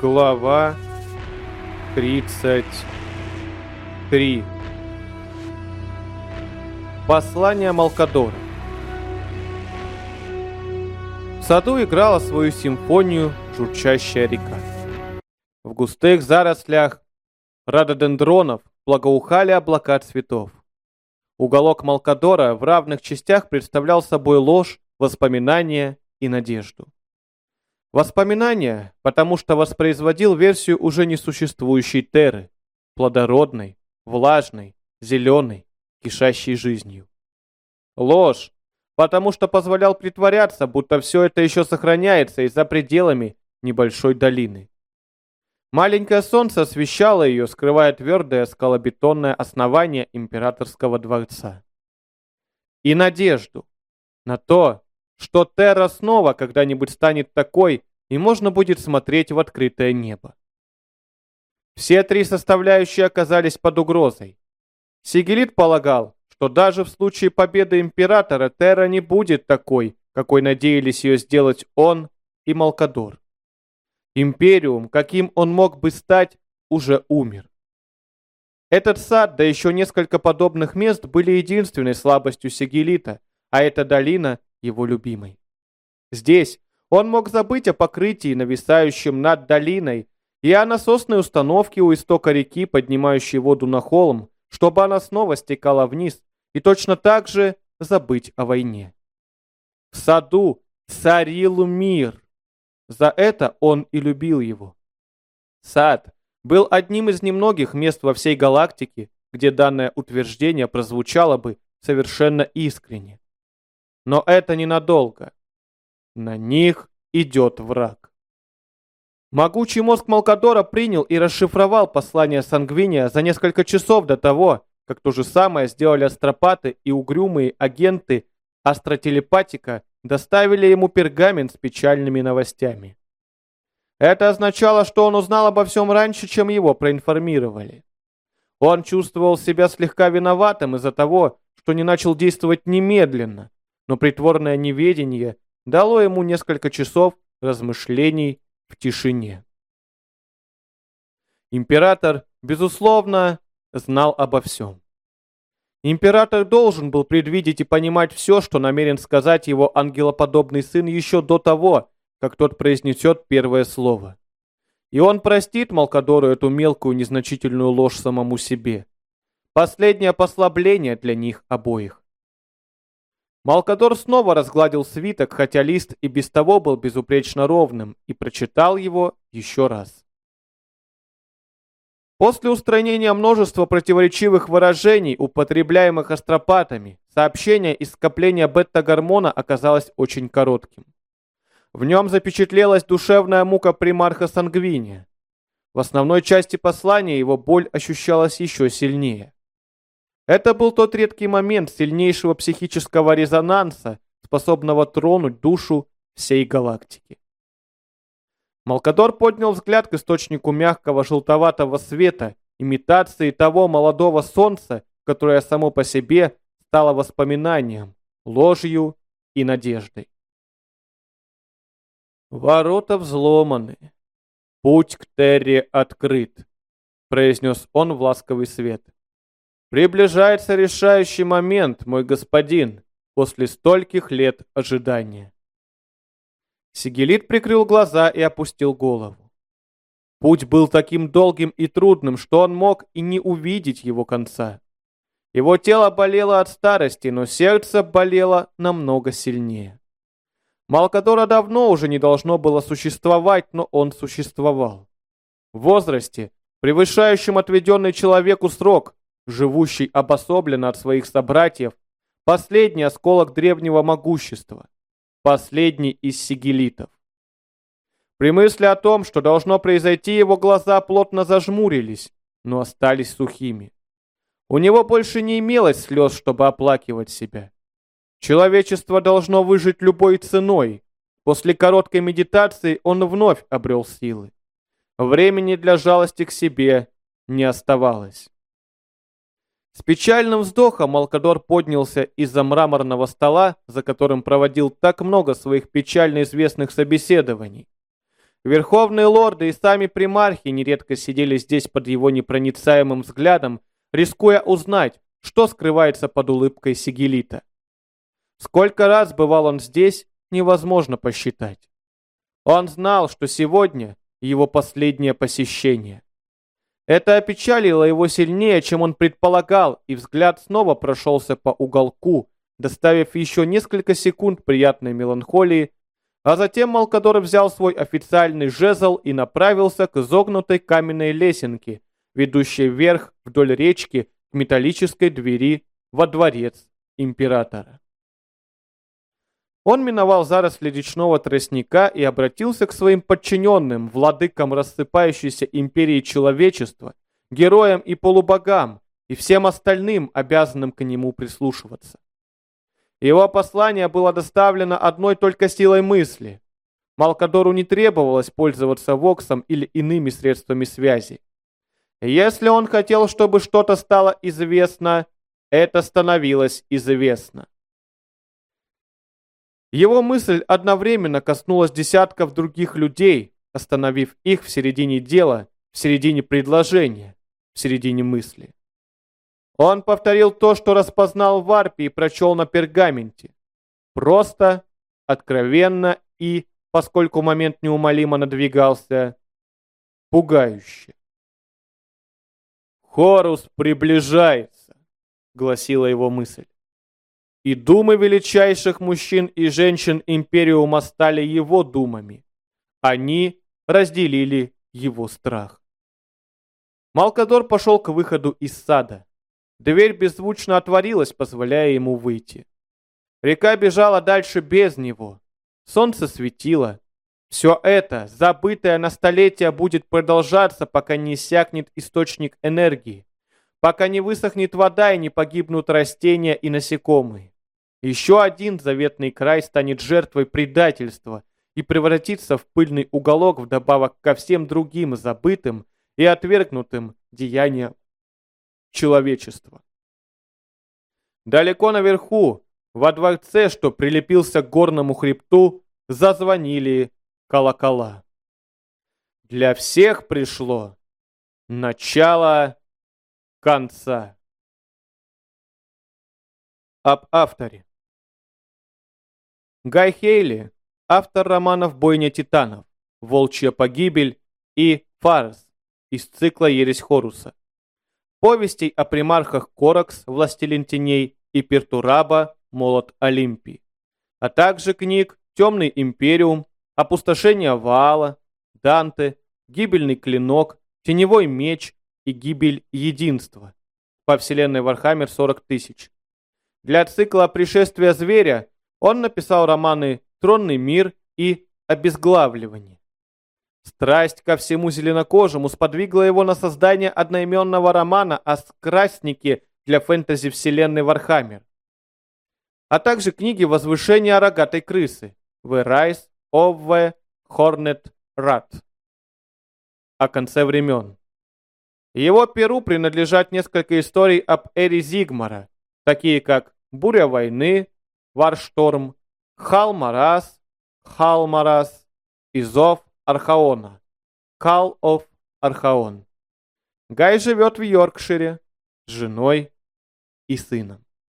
Глава 33 Послание Малкадора В саду играла свою симфонию журчащая река. В густых зарослях рододендронов благоухали облака цветов. Уголок Малкадора в равных частях представлял собой ложь, воспоминания и надежду. Воспоминания, потому что воспроизводил версию уже несуществующей Терры, плодородной, влажной, зеленой, кишащей жизнью. Ложь, потому что позволял притворяться, будто все это еще сохраняется и за пределами небольшой долины. Маленькое солнце освещало ее, скрывая твердое скалобетонное основание императорского дворца. И надежду на то, что Терра снова когда-нибудь станет такой, и можно будет смотреть в открытое небо. Все три составляющие оказались под угрозой. Сигелит полагал, что даже в случае победы Императора Терра не будет такой, какой надеялись ее сделать он и Малкадор. Империум, каким он мог бы стать, уже умер. Этот сад, да еще несколько подобных мест были единственной слабостью Сигелита, а эта долина его любимой. Здесь он мог забыть о покрытии, нависающем над долиной, и о насосной установке у истока реки, поднимающей воду на холм, чтобы она снова стекала вниз, и точно так же забыть о войне. В саду царил мир. За это он и любил его. Сад был одним из немногих мест во всей галактике, где данное утверждение прозвучало бы совершенно искренне. Но это ненадолго. На них идет враг. Могучий мозг Малкадора принял и расшифровал послание Сангвиния за несколько часов до того, как то же самое сделали астропаты и угрюмые агенты астротелепатика доставили ему пергамент с печальными новостями. Это означало, что он узнал обо всем раньше, чем его проинформировали. Он чувствовал себя слегка виноватым из-за того, что не начал действовать немедленно, но притворное неведение дало ему несколько часов размышлений в тишине. Император, безусловно, знал обо всем. Император должен был предвидеть и понимать все, что намерен сказать его ангелоподобный сын еще до того, как тот произнесет первое слово. И он простит Малкадору эту мелкую незначительную ложь самому себе. Последнее послабление для них обоих. Малкадор снова разгладил свиток, хотя лист и без того был безупречно ровным, и прочитал его еще раз. После устранения множества противоречивых выражений, употребляемых астропатами, сообщение из скопления бета-гормона оказалось очень коротким. В нем запечатлелась душевная мука примарха Сангвиния. В основной части послания его боль ощущалась еще сильнее. Это был тот редкий момент сильнейшего психического резонанса, способного тронуть душу всей галактики. Малкадор поднял взгляд к источнику мягкого желтоватого света, имитации того молодого солнца, которое само по себе стало воспоминанием, ложью и надеждой. «Ворота взломаны. Путь к Терри открыт», — произнес он в ласковый свет. «Приближается решающий момент, мой господин, после стольких лет ожидания». Сигелит прикрыл глаза и опустил голову. Путь был таким долгим и трудным, что он мог и не увидеть его конца. Его тело болело от старости, но сердце болело намного сильнее. Малкадора давно уже не должно было существовать, но он существовал. В возрасте, превышающем отведенный человеку срок, живущий обособленно от своих собратьев, последний осколок древнего могущества последний из сигелитов. При мысли о том, что должно произойти, его глаза плотно зажмурились, но остались сухими. У него больше не имелось слез, чтобы оплакивать себя. Человечество должно выжить любой ценой. После короткой медитации он вновь обрел силы. Времени для жалости к себе не оставалось. С печальным вздохом Малкадор поднялся из-за мраморного стола, за которым проводил так много своих печально известных собеседований. Верховные лорды и сами примархи нередко сидели здесь под его непроницаемым взглядом, рискуя узнать, что скрывается под улыбкой Сигелита. Сколько раз бывал он здесь, невозможно посчитать. Он знал, что сегодня его последнее посещение. Это опечалило его сильнее, чем он предполагал, и взгляд снова прошелся по уголку, доставив еще несколько секунд приятной меланхолии, а затем Малкадор взял свой официальный жезл и направился к изогнутой каменной лесенке, ведущей вверх вдоль речки к металлической двери во дворец императора. Он миновал заросли речного тростника и обратился к своим подчиненным, владыкам рассыпающейся империи человечества, героям и полубогам, и всем остальным, обязанным к нему прислушиваться. Его послание было доставлено одной только силой мысли. Малкадору не требовалось пользоваться Воксом или иными средствами связи. Если он хотел, чтобы что-то стало известно, это становилось известно. Его мысль одновременно коснулась десятков других людей, остановив их в середине дела, в середине предложения, в середине мысли. Он повторил то, что распознал в арпе и прочел на пергаменте. Просто, откровенно и, поскольку момент неумолимо надвигался, пугающе. «Хорус приближается», — гласила его мысль. И думы величайших мужчин и женщин Империума стали его думами. Они разделили его страх. Малкадор пошел к выходу из сада. Дверь беззвучно отворилась, позволяя ему выйти. Река бежала дальше без него. Солнце светило. Все это, забытое на столетия, будет продолжаться, пока не иссякнет источник энергии, пока не высохнет вода и не погибнут растения и насекомые. Еще один заветный край станет жертвой предательства и превратится в пыльный уголок вдобавок ко всем другим забытым и отвергнутым деяниям человечества. Далеко наверху, во дворце, что прилепился к горному хребту, зазвонили колокола. Для всех пришло начало конца. Об авторе. Гай Хейли, автор романов «Бойня титанов», «Волчья погибель» и «Фарс» из цикла «Ересь Хоруса». Повестей о примархах Коракс, Властелин теней и Пертурабо, Молот Олимпии. А также книг «Темный империум», «Опустошение Ваала», «Данте», «Гибельный клинок», «Теневой меч» и «Гибель единства» по вселенной Warhammer 40 тысяч. Для цикла «Пришествие зверя» Он написал романы «Тронный мир» и «Обезглавливание». Страсть ко всему зеленокожему сподвигла его на создание одноименного романа о Скарснике для фэнтези-вселенной Warhammer, а также книги «Возвышение рогатой крысы» «The Rise of the Horned Rat» о конце времен. Его перу принадлежат несколько историй об эре Зигмара, такие как «Буря войны», Warstorm, Халмарас, Халмарас и Зов Архаона. Call of Архаон. Гай живет в Йоркшире с женой и сыном.